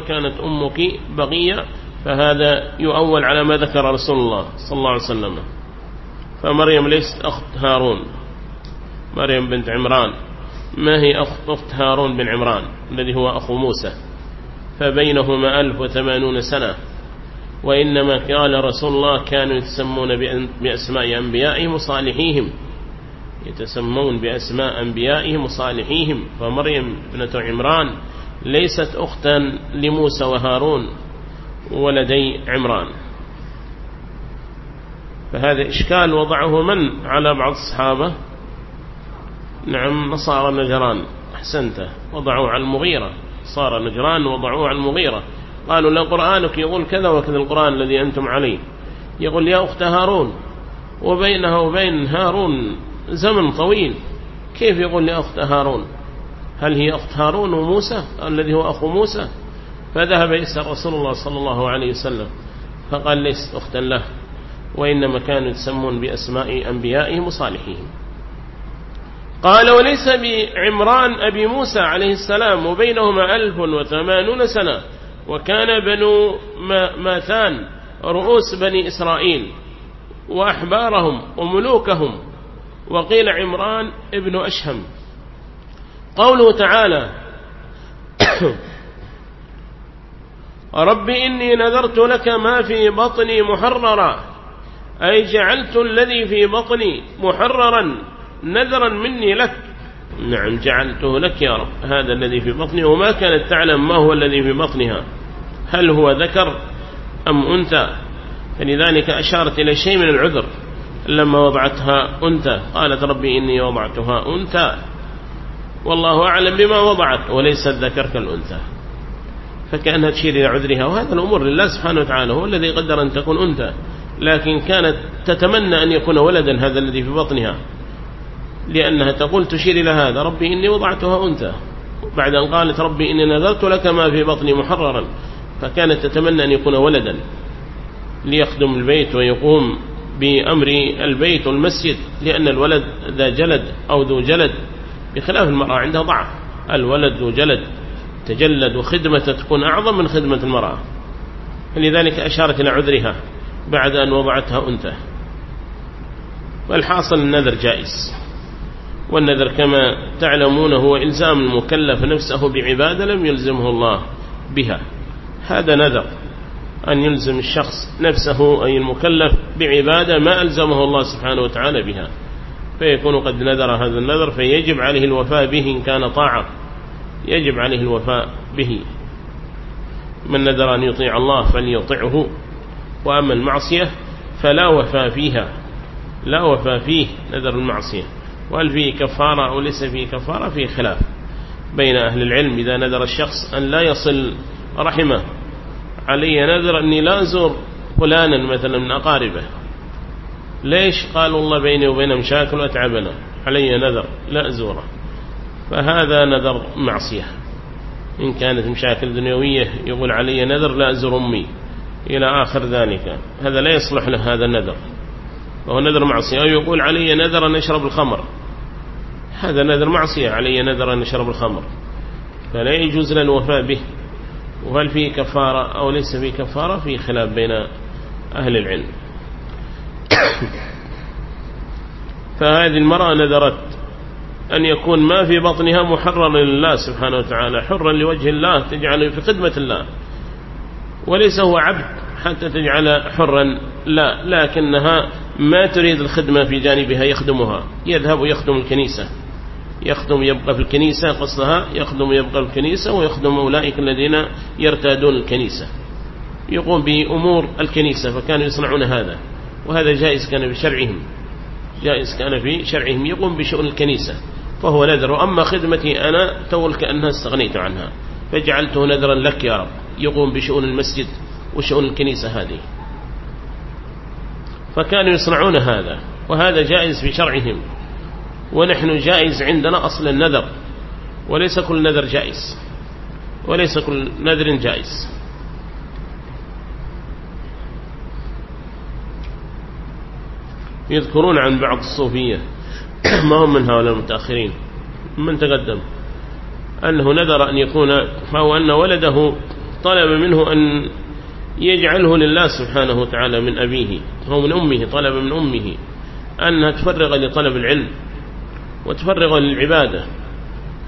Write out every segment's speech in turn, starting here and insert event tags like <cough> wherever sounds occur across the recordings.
كانت أمك بغية فهذا يؤول على ما ذكر رسول الله صلى الله عليه وسلم. فمريم ليست أخت هارون. مريم بنت عمران. ما هي أخت هارون بن عمران؟ الذي هو أخو موسى. فبينهما ألف وثمانون سنة. وإنما قال رسول الله كانوا يتسمون بأسماء أنبيائهم وصالحيهم. يتسمون بأسماء أنبيائهم وصالحيهم. فمريم بنت عمران ليست أختا لموسى وهارون ولدي عمران. فهذا إشكال وضعه من على بعض الصحابة؟ نعم نصارى نجران. أحسنت. وضعوا على المغيرة. صار نجران وضعوه على المغيرة. قالوا لا قرآنك يقول كذا وكذا القرآن الذي أنتم عليه. يقول يا أخت هارون وبينها وبين هارون زمن طويل. كيف يقول لأخت هارون؟ هل هي أخت هارون وموسى؟ الذي هو أخو موسى. فذهب يسأل رسول الله صلى الله عليه وسلم فقال ليست أختا له وإنما كانوا يتسمون بأسماء أنبيائهم وصالحيهم قال وليس بعمران أبي موسى عليه السلام وبينهما ألف وثمانون سنة وكان بنو ماثان رؤوس بني إسرائيل وأحبارهم وملوكهم وقيل عمران ابن أشهم. قوله تعالى رب إني نذرت لك ما في بطني محررا أي جعلت الذي في بطني محررا نذرا مني لك. نعم جعلته لك يا رب هذا الذي في بطني وما كانت تعلم ما هو الذي في بطنها هل هو ذكر أم أنثى؟ فلذلك أشارت إلى شيء من العذر لما وضعتها أنثى قالت ربي إني وضعتها أنثى. والله أعلم بما وضعت وليس الذكر كالأنثى. فكأنها تشير إلى عذرها وهذا الأمور لله سبحانه وتعالى هو الذي قدر أن تكون أنثى لكن كانت تتمنى أن يكون ولدا هذا الذي في بطنها لأنها تقول تشير إلى هذا ربي إني وضعتها أنثى. بعد أن قالت ربي إني نذرت لك ما في بطني محررا فكانت تتمنى أن يكون ولدا. ليخدم البيت ويقوم بأمر البيت والمسجد لأن الولد ذا جلد أو ذو جلد. بخلاف المرأة عندها ضعف. الولد ذو جلد تجلد وخدمة تكون أعظم من خدمة المرأة. فلذلك أشارت إلى عذرها بعد أن وضعتها أنثى. والحاصل النذر جائز. والنذر كما تعلمون هو إلزام المكلف نفسه بعبادة لم يلزمه الله بها. هذا نذر أن يلزم الشخص نفسه أي المكلف بعبادة ما ألزمه الله سبحانه وتعالى بها. فيكون قد نذر هذا النذر فيجب عليه الوفاء به إن كان طاعة. يجب عليه الوفاء به. من نذر أن يطيع الله فليطعه وأما المعصية فلا وفاء فيها. لا وفاء فيه نذر المعصية. وهل فيه كفارة أو ليس فيه كفارة؟ فيه خلاف بين أهل العلم. إذا نذر الشخص أن لا يصل رحمه علي نذر أني لا أزور فلانا مثلا من أقاربه. ليش قالوا الله بيني وبين مشاكل وأتعبنا؟ علي نذر لا أزوره فهذا نذر معصية. إن كانت مشاكل دنيوية يقول علي نذر لا أزور أمي. إلى آخر ذلك. هذا لا يصلح له هذا النذر. وهو نذر معصية. أو يقول علي نذر أن أشرب الخمر. هذا نذر معصية علي نذر أن أشرب الخمر. فلا يجوز لنا الوفاء به. وهل فيه كفارة أو ليس فيه كفارة؟ في خلاف بين أهل العلم. فهذه المرأة نذرت أن يكون ما في بطنها محررا لله سبحانه وتعالى حرا لوجه الله تجعله في خدمة الله. وليس هو عبد حتى تجعل حرا لا لكنها ما تريد الخدمة في جانبها يخدمها. يذهب ويخدم الكنيسة. يخدم يبقى في الكنيسة قصدها يخدم يبقى في الكنيسة ويخدم أولئك الذين يرتادون الكنيسة. يقوم بأمور الكنيسة فكانوا يصنعون هذا وهذا جائز كان في شرعهم جائز كان في شرعهم يقوم بشؤون الكنيسة فهو نذر. أما خدمتي أنا تول كأنها استغنيت عنها. فجعلته نذرا لك يا رب. يقوم بشؤون المسجد وشؤون الكنيسة هذه. فكانوا يصنعون هذا وهذا جائز في شرعهم. ونحن جائز عندنا أصل النذر. وليس كل نذر جائز. وليس كل نذر جائز. يذكرون عن بعض الصوفية. <clears throat> ما هم من هؤلاء المتأخرين. من تقدم؟ أنه نذر أن يكون أو أن ولده طلب منه أن يجعله لله سبحانه وتعالى من أبيه. هو من أمه طلب من أمه أنها تفرغ لطلب العلم وتفرغ للعبادة.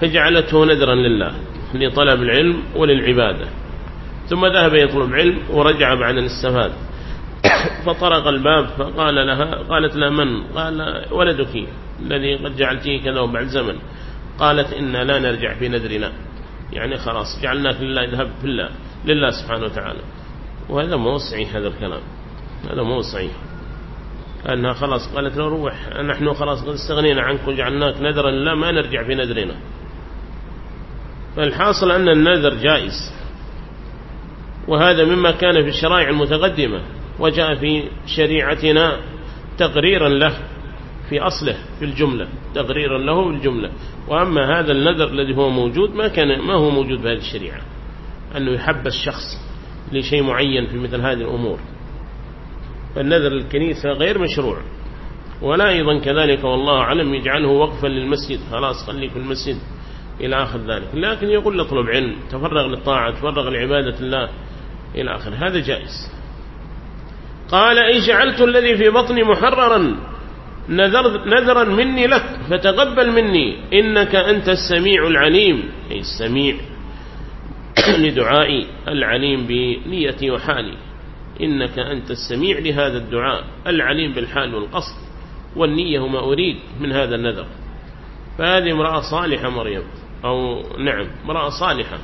فجعلته نذرا لله لطلب العلم وللعبادة. ثم ذهب يطلب علم ورجع بعد الاستفاد. فطرق الباب فقال لها قالت لا من؟ قال ولدك الذي قد جعلته كذا وبعد زمن. قالت إنا لا نرجع في نذرنا. يعني خلاص جعلناك لله اذهب في الله لله سبحانه وتعالى. وهذا مو صحيح هذا الكلام. هذا مو صحيح. أنها خلاص قالت له روح نحن خلاص قد استغنينا عنك وجعلناك نذرا لا ما نرجع في نذرنا. فالحاصل أن النذر جائز. وهذا مما كان في الشرائع المتقدمة. وجاء في شريعتنا تقريرا له في أصله في الجملة تقريرا له في الجملة. وأما هذا النذر الذي هو موجود ما كان ما هو موجود بهذه الشريعة أنه يحب الشخص لشيء معين في مثل هذه الأمور. فالنذر الكنيسة غير مشروع. ولا أيضا كذلك والله أعلم يجعله وقفا للمسجد خلاص خليك في المسجد إلى آخر ذلك. لكن يقول اطلب علم تفرغ للطاعة تفرغ لعبادة الله إلى آخر هذا جائز. قال إن جعلت الذي في بطني محررا نذرا مني لك فتقبل مني إنك أنت السميع العليم. أي السميع. <coughs> لدعائي العليم بنيتي وحالي. إنك أنت السميع لهذا الدعاء العليم بالحال والقصد والنية ما أريد من هذا النذر. فهذه امرأة صالحة مريم أو نعم امرأة صالحة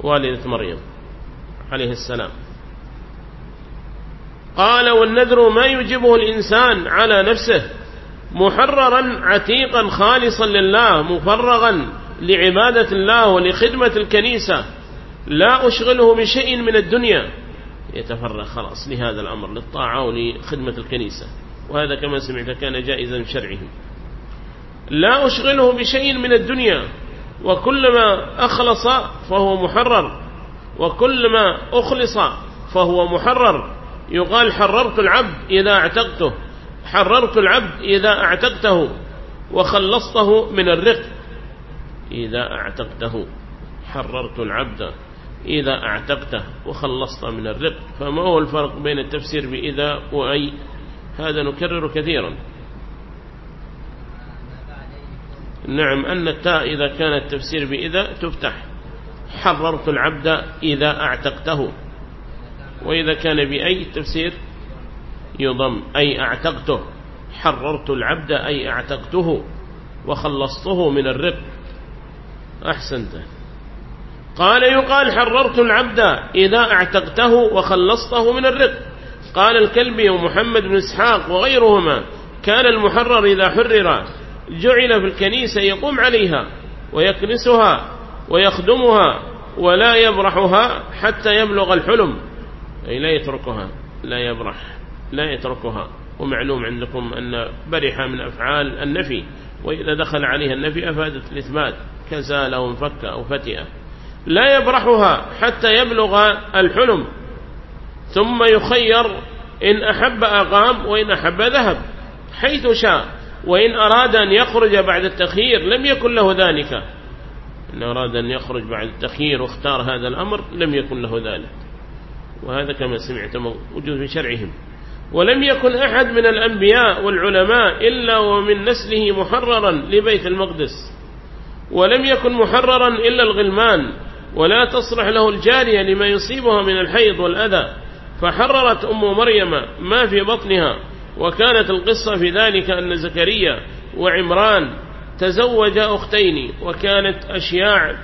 والدة مريم عليه السلام. قال والنذر ما يجبه الإنسان على نفسه محررا عتيقا خالصا لله مفرغا لعبادة الله ولخدمة الكنيسة. لا أشغله بشيء من الدنيا. يتفرغ خلاص لهذا الأمر للطاعة ولخدمة الكنيسة. وهذا كما سمعت كان جائزا شرعه. لا أشغله بشيء من الدنيا. وكلما أخلص فهو محرر. وكلما أخلص فهو محرر. يقال حررت العبد إذا اعتقته. حررت العبد إذا اعتقته. وخلصته من الرق. إذا اعتقته. حررت العبد إذا اعتقته. وخلصت من الرق. فما هو الفرق بين التفسير بإذا وأي؟ هذا نكرر كثيرا. نعم أن التاء إذا كان التفسير بإذا تفتح. حررت العبد إذا اعتقته. وإذا كان بأي تفسير يضم أي أعتقته حررت العبد أي أعتقته وخلصته من الرق. أحسنت. قال يقال حررت العبد إذا أعتقته وخلصته من الرق. قال الكلبي ومحمد بن إسحاق وغيرهما كان المحرر إذا حرر جعل في الكنيسة يقوم عليها ويكنسها ويخدمها ولا يبرحها حتى يبلغ الحلم. أي لا يتركها لا يبرح لا يتركها. ومعلوم عندكم أن برح من أفعال النفي وإذا دخل عليها النفي أفادت الإثبات كزال أو انفك أو فتئة لا يبرحها حتى يبلغ الحلم. ثم يخير إن أحب أقام وإن أحب ذهب حيث شاء. وإن أراد أن يخرج بعد التخيير لم يكن له ذلك. إن أراد أن يخرج بعد التخيير واختار هذا الأمر لم يكن له ذلك. وهذا كما سمعت موجود في شرعهم. ولم يكن أحد من الأنبياء والعلماء إلا ومن نسله محررا لبيت المقدس. ولم يكن محررا إلا الغلمان. ولا تصلح له الجارية لما يصيبها من الحيض والأذى. فحررت أم مريم ما في بطنها. وكانت القصة في ذلك أن زكريا وعمران تزوج أختين. وكانت أشياع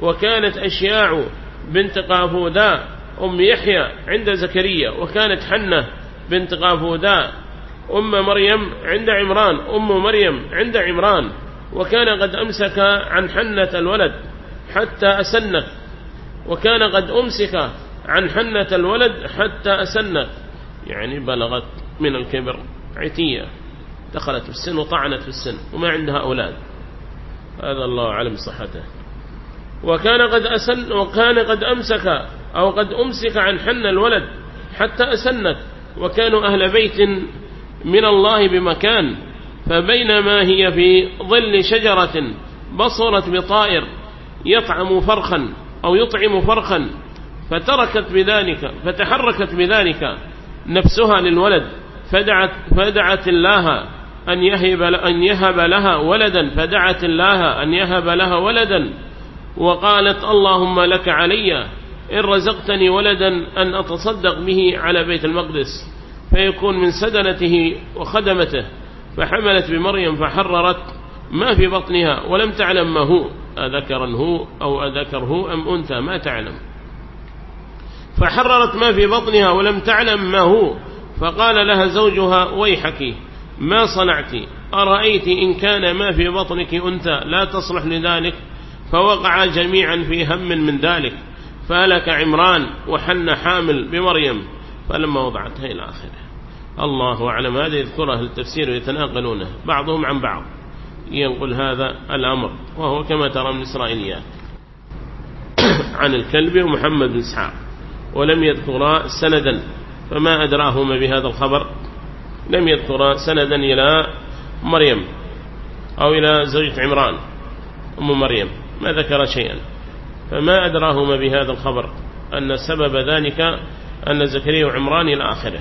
وكانت أشياع بنت قافودا أم يحيى عند زكريا وكانت حنة بنت قافودا أم مريم عند عمران أم مريم عند عمران. وكان قد أمسك عن حنة الولد حتى أسنت وكان قد أمسك عن حنة الولد حتى أسنت يعني بلغت من الكبر عتية. دخلت في السن وطعنت في السن وما عندها أولاد. هذا الله أعلم صحته وكان قد أسن وكان قد أمسك أو قد أمسك عن حن الولد حتى أسنت وكانوا أهل بيت من الله بمكان فبينما هي في ظل شجرة بصرت بطائر يطعم فرخا أو يطعم فرخا فتركت بذلك فتحركت بذلك نفسها للولد فدعت, فدعت الله أن يهب, أن يهب لها ولدا فدعت الله أن يهب لها ولدا وقالت اللهم لك علي إن رزقتني ولدا أن أتصدق به على بيت المقدس فيكون من سدنته وخدمته فحملت بمريم فحررت ما في بطنها ولم تعلم ما هو أذكرا هو أو أذكر هو أم أنثى ما تعلم. فحررت ما في بطنها ولم تعلم ما هو فقال لها زوجها ويحك ما صنعت؟ أرأيت إن كان ما في بطنك أنثى لا تصلح لذلك فوقع جميعا في هم من ذلك. فهلك عمران وحن حامل بمريم فلما وضعتها إلى آخره. الله أعلم. هذا يذكره التفسير ويتناقلونه بعضهم عن بعض. ينقل هذا الأمر وهو كما ترى من إسرائيليات. <coughs> عن الكلب ومحمد بن إسحاق ولم يذكر سندا فما أدراهما بهذا الخبر؟ لم يذكر سندا إلى مريم أو إلى زوجة عمران أم مريم. ما ذكر شيئا. فما أدراهما بهذا الخبر أن سبب ذلك أن زكريا وعمران إلى آخره.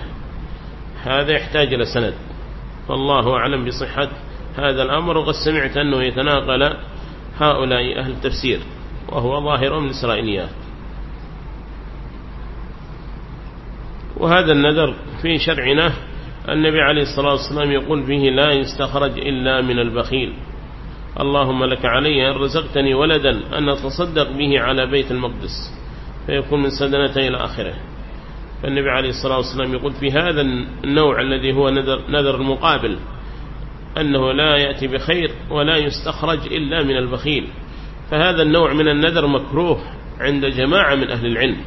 هذا يحتاج إلى سند. فالله أعلم بصحة هذا الأمر وقد سمعت أنه يتناقل هؤلاء أهل التفسير وهو ظاهر من إسرائيليات. وهذا النذر في شرعنا النبي عليه الصلاة والسلام يقول فيه لا يستخرج إلا من البخيل. اللهم لك علي أن رزقتني ولدا أن أتصدق به على بيت المقدس. فيكون من سدنتي إلى آخره. فالنبي عليه الصلاة والسلام يقول في هذا النوع الذي هو نذر, نذر المقابل أنه لا يأتي بخير ولا يستخرج إلا من البخيل. فهذا النوع من النذر مكروه عند جماعة من أهل العلم.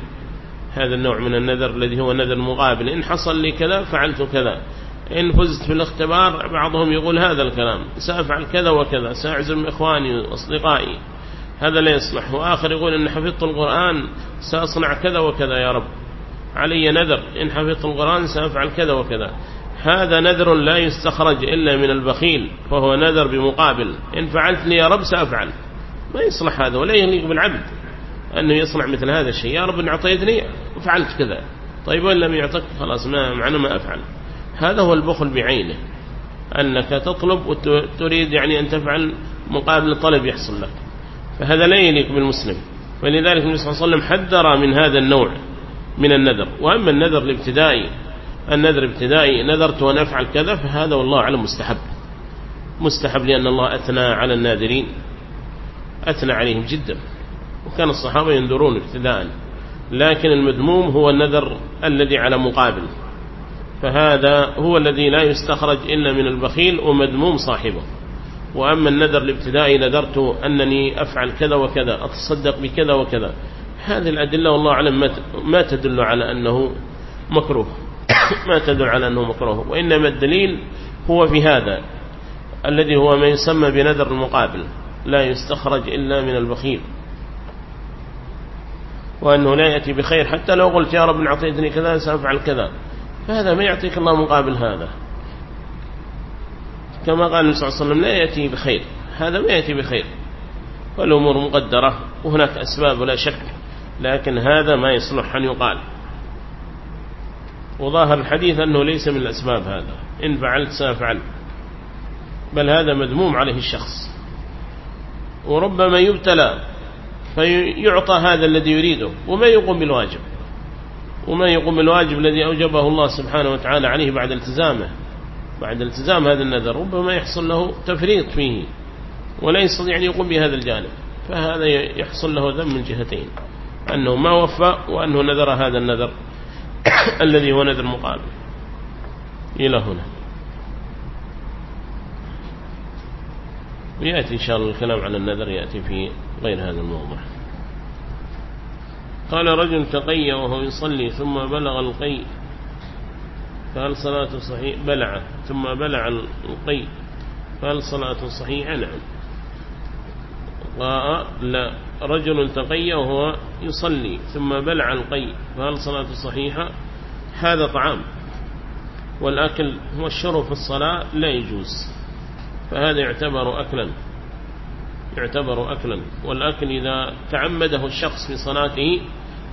هذا النوع من النذر الذي هو نذر مقابل إن حصل لي كذا فعلت كذا. إن فزت في الاختبار بعضهم يقول هذا الكلام سأفعل كذا وكذا سأعزم إخواني وأصدقائي هذا لا يصلح. وآخر يقول إن حفظت القرآن سأصنع كذا وكذا يا رب. علي نذر إن حفظت القرآن سأفعل كذا وكذا. هذا نذر لا يستخرج إلا من البخيل فهو نذر بمقابل. إن فعلت لي يا رب سأفعل. ما يصلح هذا ولا يليق بالعبد أنه يصنع مثل هذا الشيء. يا رب إن أعطيتني وفعلت كذا. طيب وإن لم يعطك خلاص ما معنى ما أفعل. هذا هو البخل بعينه. أنك تطلب وتريد يعني أن تفعل مقابل طلب يحصل لك. فهذا لا يليق بالمسلم. ولذلك النبي صلى الله عليه وسلم حذر من هذا النوع من النذر. وأما النذر الابتدائي النذر ابتدائي نذرت أن أفعل كذا فهذا والله أعلم مستحب. مستحب لأن الله أثنى على الناذرين. أثنى عليهم جدا. وكان الصحابة ينذرون ابتداء. لكن المذموم هو النذر الذي على مقابل. فهذا هو الذي لا يستخرج إلا من البخيل ومذموم صاحبه. وأما النذر الابتدائي نذرت أنني أفعل كذا وكذا أتصدق بكذا وكذا. هذه الأدلة والله أعلم ما تدل على أنه مكروه. <coughs> ما تدل على أنه مكروه. وإنما الدليل هو في هذا الذي هو ما يسمى بنذر المقابل لا يستخرج إلا من البخيل. وأنه لا يأتي بخير. حتى لو قلت يا رب إن أعطيتني كذا سأفعل كذا. فهذا ما يعطيك الله مقابل هذا. كما قال النبي صلى الله عليه وسلم لا يأتي بخير. هذا ما يأتي بخير. والأمور مقدرة وهناك أسباب ولا شك لكن هذا ما يصلح أن يقال. وظاهر الحديث أنه ليس من الأسباب هذا. إن فعلت سأفعل. بل هذا مذموم عليه الشخص. وربما يبتلى فيعطى هذا الذي يريده وما يقوم بالواجب. وما يقوم بالواجب الذي أوجبه الله سبحانه وتعالى عليه بعد التزامه بعد التزام هذا النذر ربما يحصل له تفريط فيه ولا يستطيع أن يقوم بهذا الجانب فهذا يحصل له ذنب من جهتين أنه ما وفى وأنه نذر هذا النذر <coughs> الذي هو نذر مقابل. إلى هنا. ويأتي إن شاء الله الكلام عن النذر يأتي في غير هذا الموضوع. قال رجل تقي وهو يصلي ثم بلغ القي. فهل صلاة صحيح؟ بلع ثم بلع القي. فهل صلاة صحيحة؟ نعم. لا. رجل تقي وهو يصلي ثم بلع القي. فهل صلاة صحيحة؟ هذا طعام. والأكل هو الشرب في الصلاة لا يجوز. فهذا يعتبر أكلا. يعتبر أكلا والأكل إذا تعمده الشخص في صلاته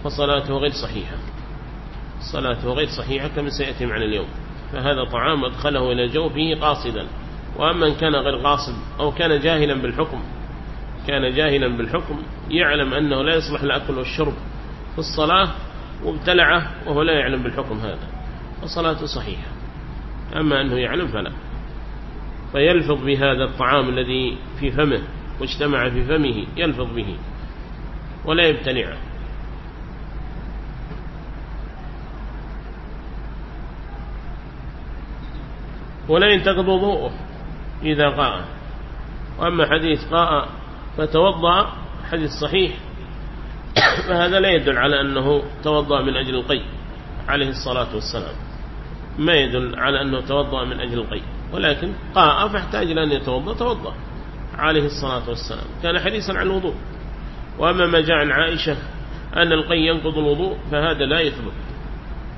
فصلاته غير صحيحة. صلاته غير صحيحة كما سيأتي معنا اليوم. فهذا طعام أدخله إلى جوفه قاصدا. وأما إن كان غير قاصد أو كان جاهلا بالحكم كان جاهلا بالحكم يعلم أنه لا يصلح الأكل والشرب في الصلاة وابتلعه وهو لا يعلم بالحكم هذا فصلاته صحيحة. أما أنه يعلم فلا. فيلفظ بهذا الطعام الذي في فمه واجتمع في فمه يلفظ به ولا يبتلعه ولا ينتقض وضوءه إذا قاء. وأما حديث قاء فتوضأ حديث صحيح فهذا لا يدل على أنه توضأ من أجل القي عليه الصلاة والسلام. ما يدل على أنه توضأ من أجل القي ولكن قاء فاحتاج لأن يتوضأ توضأ. عليه الصلاة والسلام. كان حديثا عن الوضوء. وأما ما جاء عن عائشة أن القي ينقض الوضوء فهذا لا يثبت.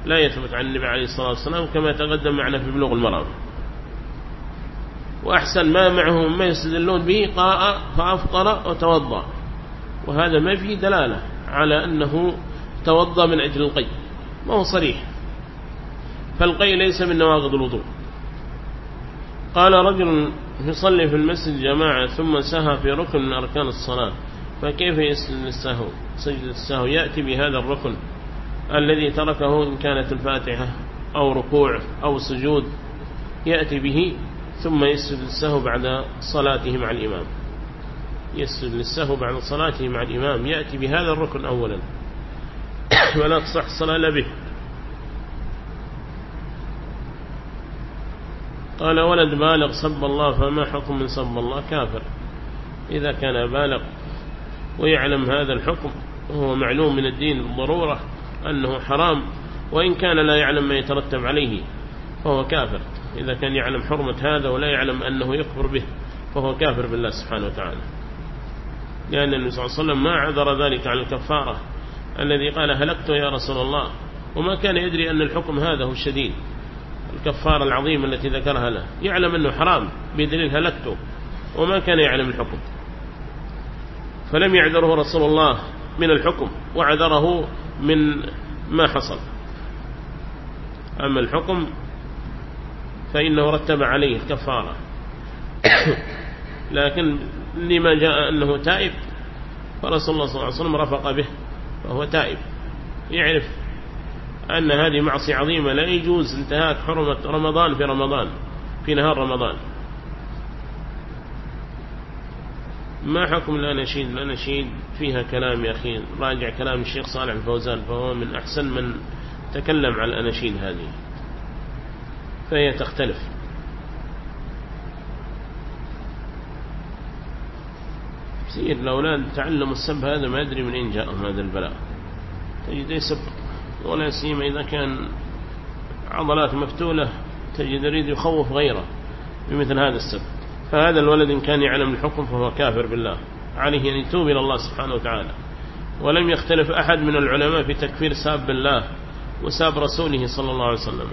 لا يثبت عن النبي عليه الصلاة والسلام كما تقدم معنا في بلوغ المرام. وأحسن ما معه ما يستدلون به قاء فأفطر وتوضأ. وهذا ما فيه دلالة على أنه توضأ من أجل القي. ما هو صريح. فالقي ليس من نواقض الوضوء. قال رجل يصلي في المسجد جماعة ثم سهى في ركن من أركان الصلاة. فكيف يسجد السهو سجد السهو يأتي بهذا الركن الذي تركه إن كانت الفاتحة أو ركوع أو سجود يأتي به ثم يسجد للسهو بعد صلاته مع الإمام. يسجد للسهو بعد صلاته مع الإمام. يأتي بهذا الركن أولا. <coughs> ولا تصح الصلاة به. قال ولد بالغ سب الله فما حكم من سب الله؟ كافر. إذا كان بالغ ويعلم هذا الحكم وهو معلوم من الدين بالضرورة أنه حرام وإن كان لا يعلم ما يترتب عليه فهو كافر. إذا كان يعلم حرمة هذا ولا يعلم أنه يكفر به فهو كافر بالله سبحانه وتعالى. لأن النبي صلى الله عليه وسلم ما عذر ذلك عن الكفارة الذي قال هلكت يا رسول الله؟ وما كان يدري أن الحكم هذا هو الشديد. الكفارة العظيمة التي ذكرها له. يعلم أنه حرام بدليل هلكته وما كان يعلم الحكم. فلم يعذره رسول الله من الحكم وعذره من ما حصل. أما الحكم فإنه رتب عليه الكفارة. <coughs> لكن لما جاء أنه تائب فرسول الله صلى الله عليه وسلم رفق به فهو تائب. يعرف أن هذه معصية عظيمة لا يجوز انتهاك حرمة رمضان في رمضان في نهار رمضان. ما حكم الأناشيد الأناشيد فيها كلام يا أخي راجع كلام الشيخ صالح الفوزان فهو من أحسن من تكلم على الأناشيد هذه. فهي تختلف. كثير الأولاد تعلموا السب هذا ما أدري من أين جاءهم هذا البلاء. تجد يسب ولا سيما إذا كان عضلات مفتولة تجد يريد يخوف غيره بمثل هذا السب فهذا الولد إن كان يعلم الحكم فهو كافر بالله. عليه أن يتوب إلى الله سبحانه وتعالى. ولم يختلف أحد من العلماء في تكفير ساب بالله وساب رسوله صلى الله عليه وسلم.